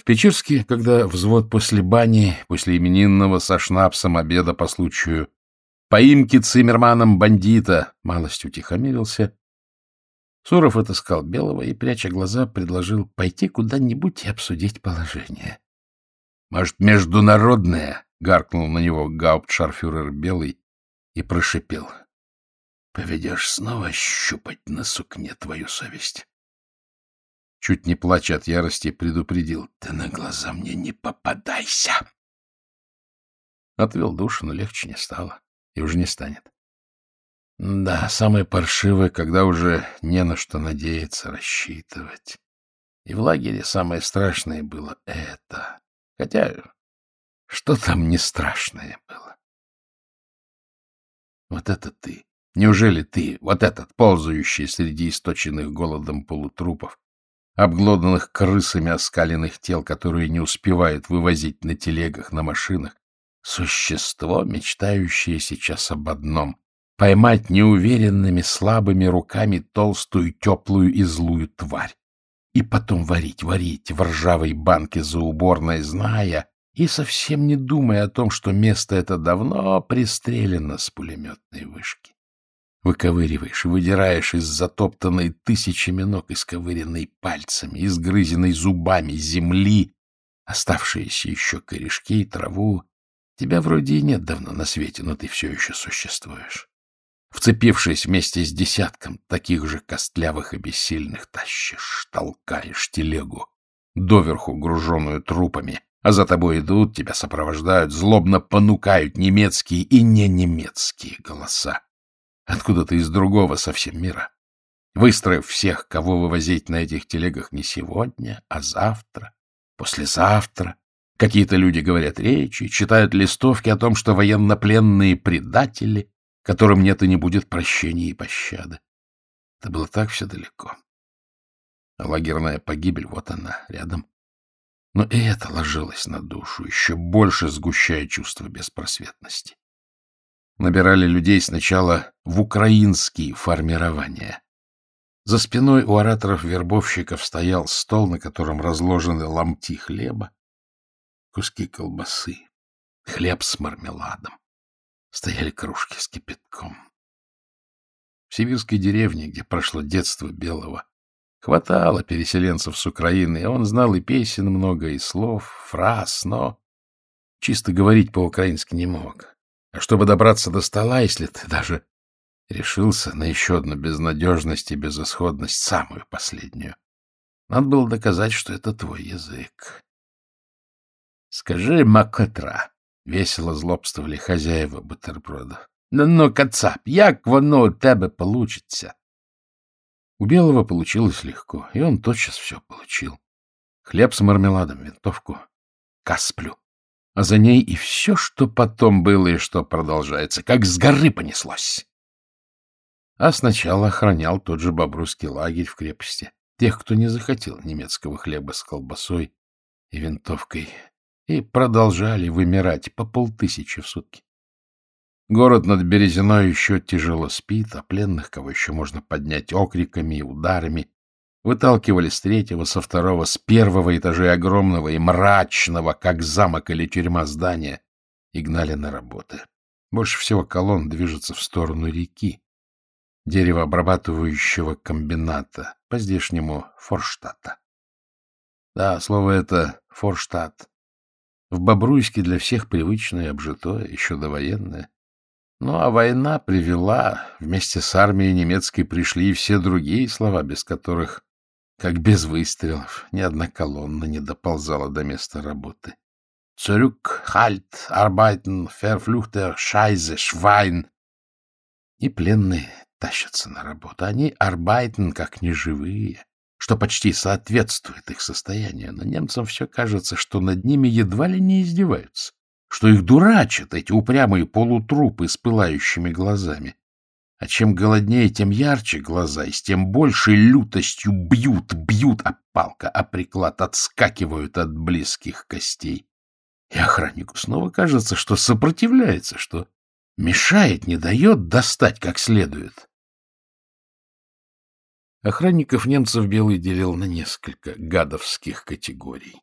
В Печерске, когда взвод после бани, после именинного со шнапсом обеда по случаю поимки циммерманом бандита, малость утихомирился, Суров отыскал Белого и, пряча глаза, предложил пойти куда-нибудь и обсудить положение. — Может, международное? — гаркнул на него гауптшарфюрер Белый и прошипел. — Поведешь снова щупать на сукне твою совесть. Чуть не плача от ярости, предупредил. — Ты на глаза мне не попадайся! Отвел душу, но легче не стало. И уже не станет. Да, самое паршивое, когда уже не на что надеяться, рассчитывать. И в лагере самое страшное было это. Хотя, что там не страшное было? Вот это ты. Неужели ты, вот этот, ползающий среди источенных голодом полутрупов, обглоданных крысами оскаленных тел, которые не успевают вывозить на телегах, на машинах, существо, мечтающее сейчас об одном поймать неуверенными слабыми руками толстую, теплую и злую тварь. И потом варить, варить в ржавой банке за уборной, зная и совсем не думая о том, что место это давно пристрелено с пулеметной вышки. Выковыриваешь, выдираешь из затоптанной тысячами ног, исковыренной пальцами, изгрызенной зубами земли, оставшиеся еще корешки и траву. Тебя вроде и нет давно на свете, но ты все еще существуешь вцепившись вместе с десятком таких же костлявых и бессильных, тащишь, толкаешь телегу, доверху груженную трупами, а за тобой идут, тебя сопровождают, злобно понукают немецкие и не немецкие голоса. Откуда-то из другого совсем мира. Выстроив всех, кого вывозить на этих телегах не сегодня, а завтра, послезавтра, Какие-то люди говорят речи, читают листовки о том, что военнопленные предатели, которым нет и не будет прощения и пощады. Это было так все далеко. Лагерная погибель, вот она, рядом. Но и это ложилось на душу, еще больше сгущая чувство беспросветности. Набирали людей сначала в украинские формирования. За спиной у ораторов-вербовщиков стоял стол, на котором разложены ломти хлеба, куски колбасы, хлеб с мармеладом стояли кружки с кипятком. В сибирской деревне, где прошло детство Белого, хватало переселенцев с Украины, и он знал и песен много, и слов, фраз, но чисто говорить по-украински не мог. А чтобы добраться до стола, если ты даже решился на еще одну безнадежность и безысходность, самую последнюю, надо было доказать, что это твой язык. — Скажи, Макотра, Весело злобствовали хазяїва бутерброда. Ну, ну, кацап, як воно у тебе получится? У Белого получилось легко, и он тотчас все получил. Хлеб с мармеладом, винтовку, касплю. А за ней и все, что потом было и что продолжается, как с горы понеслось. А сначала охранял тот же бобрусский лагерь в крепости. Тех, кто не захотел немецкого хлеба с колбасой и винтовкой и продолжали вымирать по полтысячи в сутки. Город над Березиной еще тяжело спит, а пленных, кого еще можно поднять окриками и ударами, выталкивали с третьего, со второго, с первого этажа огромного и мрачного, как замок или тюрьма здания, и гнали на работы. Больше всего колонн движется в сторону реки, деревообрабатывающего комбината, по-здешнему Форштадта. Да, слово это Форштадт в Бобруйске для всех привычное, обжитое, еще довоенное. Ну, а война привела, вместе с армией немецкой пришли и все другие слова, без которых, как без выстрелов, ни одна колонна не доползала до места работы. Цурюк, Хальт, Арбайтен, Ферфлюхтер, Шайзе, Швайн. И пленные тащатся на работу. Они Арбайтен, как неживые что почти соответствует их состоянию, но немцам все кажется, что над ними едва ли не издеваются, что их дурачат эти упрямые полутрупы с пылающими глазами. А чем голоднее, тем ярче глаза, и с тем большей лютостью бьют, бьют, а палка, а приклад отскакивают от близких костей. И охраннику снова кажется, что сопротивляется, что мешает, не дает достать как следует. Охранников немцев Белый делил на несколько гадовских категорий.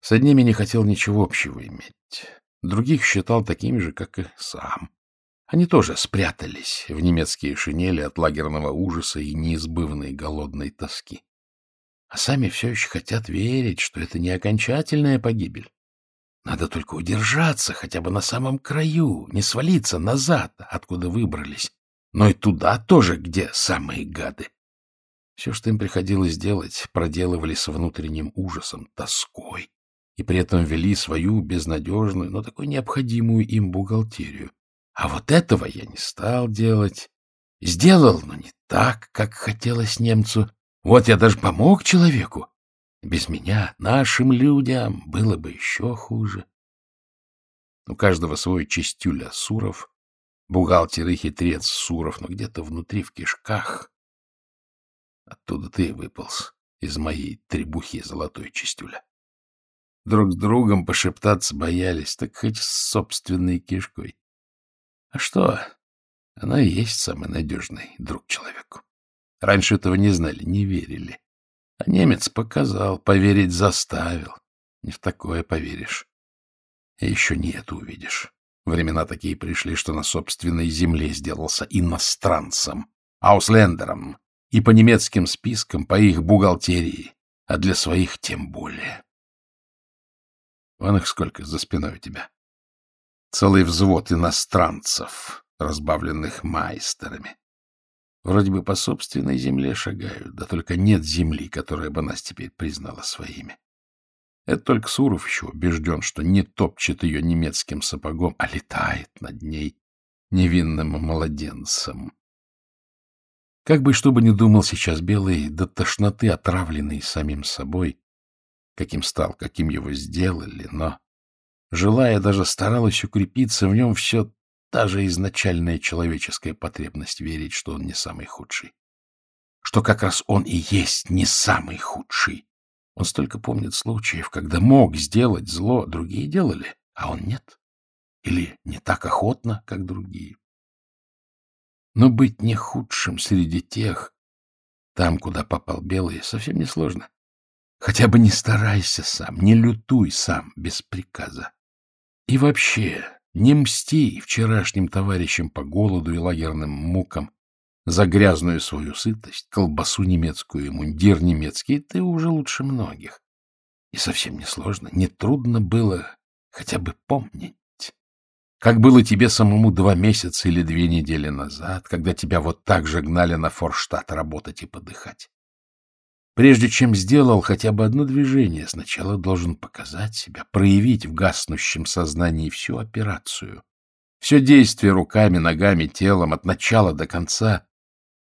С одними не хотел ничего общего иметь. Других считал такими же, как и сам. Они тоже спрятались в немецкие шинели от лагерного ужаса и неизбывной голодной тоски. А сами все еще хотят верить, что это не окончательная погибель. Надо только удержаться хотя бы на самом краю, не свалиться назад, откуда выбрались, но и туда тоже, где самые гады. Все, что им приходилось делать, проделывали с внутренним ужасом, тоской, и при этом вели свою безнадежную, но такой необходимую им бухгалтерию. А вот этого я не стал делать. Сделал, но не так, как хотелось немцу. Вот я даже помог человеку. Без меня, нашим людям, было бы еще хуже. У каждого свой чистюля Суров, бухгалтер и хитрец Суров, но где-то внутри в кишках. Оттуда ты выполз из моей требухи золотой чистюля. Друг с другом пошептаться боялись, так хоть с собственной кишкой. А что? Она и есть самый надежный друг человеку. Раньше этого не знали, не верили. А немец показал, поверить заставил. Не в такое поверишь. И еще не это увидишь. Времена такие пришли, что на собственной земле сделался иностранцем, ауслендером, и по немецким спискам, по их бухгалтерии, а для своих тем более. Вон их сколько за спиной у тебя целый взвод иностранцев, разбавленных майстерами. Вроде бы по собственной земле шагают, да только нет земли, которая бы нас теперь признала своими. Это только Суров еще убежден, что не топчет ее немецким сапогом, а летает над ней невинным младенцем. Как бы что бы ни думал сейчас Белый, до тошноты отравленный самим собой, каким стал, каким его сделали, но желая, даже старалась укрепиться в нем все та же изначальная человеческая потребность верить, что он не самый худший. Что как раз он и есть не самый худший. Он столько помнит случаев, когда мог сделать зло, другие делали, а он нет. Или не так охотно, как другие. Но быть не худшим среди тех, там, куда попал Белый, совсем несложно. Хотя бы не старайся сам, не лютуй сам без приказа. И вообще, не мсти вчерашним товарищам по голоду и лагерным мукам за грязную свою сытость, колбасу немецкую и мундир немецкий, ты уже лучше многих. И совсем не сложно, не трудно было хотя бы помнить. Как было тебе самому два месяца или две недели назад, когда тебя вот так же гнали на Форштадт работать и подыхать. Прежде чем сделал хотя бы одно движение, сначала должен показать себя, проявить в гаснущем сознании всю операцию, все действие руками, ногами, телом от начала до конца.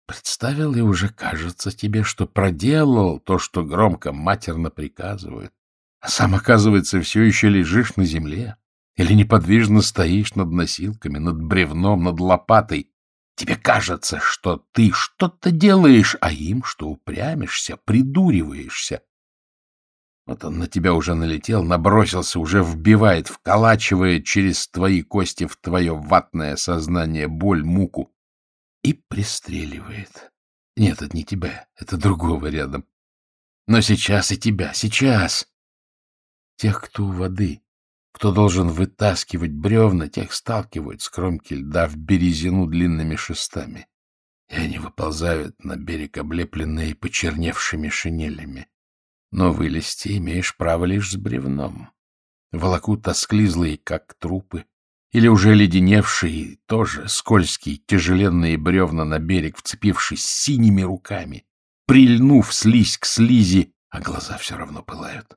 Представил и уже кажется тебе, что проделал то, что громко матерно приказывают, а сам, оказывается, все еще лежишь на земле или неподвижно стоишь над носилками, над бревном, над лопатой, Тебе кажется, что ты что-то делаешь, а им, что упрямишься, придуриваешься. Вот он на тебя уже налетел, набросился, уже вбивает, вколачивает через твои кости в твое ватное сознание боль, муку и пристреливает. Нет, это не тебя, это другого рядом. Но сейчас и тебя, сейчас. Тех, кто у воды, кто должен вытаскивать бревна, тех сталкивают с кромки льда в березину длинными шестами, и они выползают на берег, облепленные почерневшими шинелями. Но вылезти имеешь право лишь с бревном. Волокут осклизлые, как трупы, или уже леденевшие, тоже скользкие, тяжеленные бревна на берег, вцепившись синими руками, прильнув слизь к слизи, а глаза все равно пылают.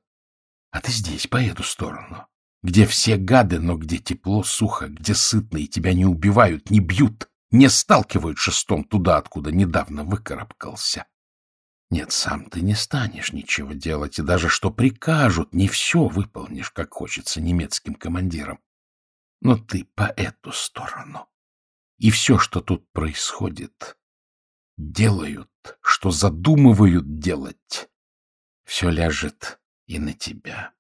А ты здесь, по эту сторону, где все гады, но где тепло, сухо, где сытно, и тебя не убивают, не бьют, не сталкивают шестом туда, откуда недавно выкарабкался. Нет, сам ты не станешь ничего делать, и даже что прикажут, не все выполнишь, как хочется немецким командирам. Но ты по эту сторону. И все, что тут происходит, делают, что задумывают делать, все ляжет и на тебя.